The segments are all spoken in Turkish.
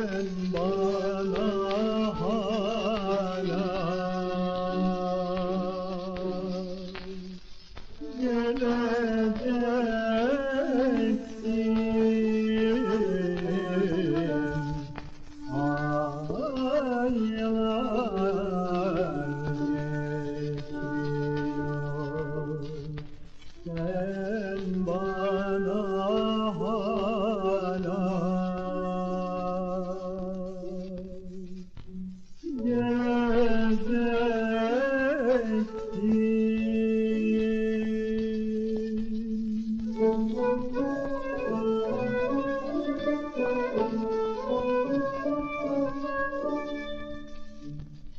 sen bana hala. Geleceksin aylar geçiyor bana hala.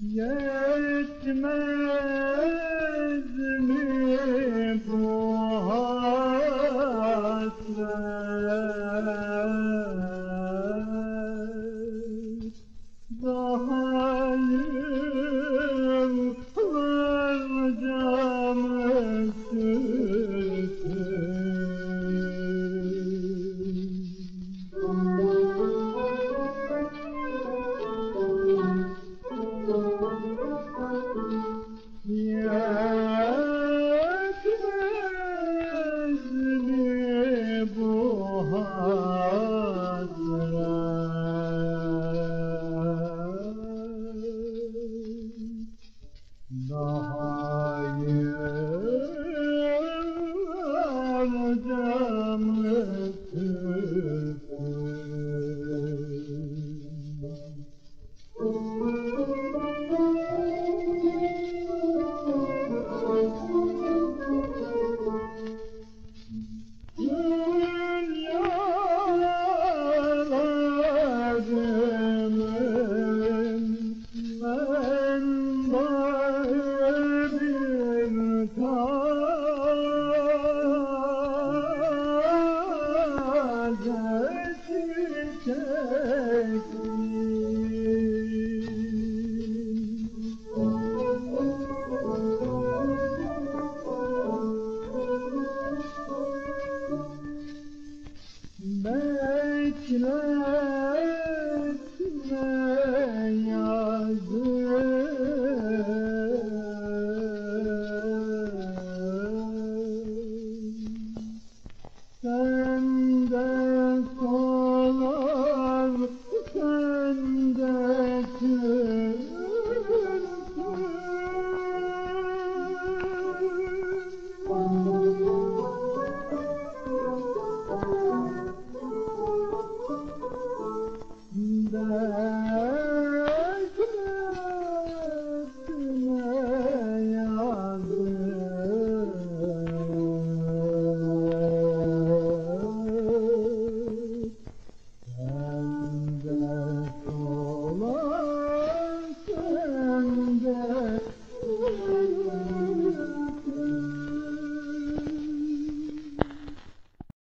Yetmez mi bu hasret? Daha yıllarca Sende tüy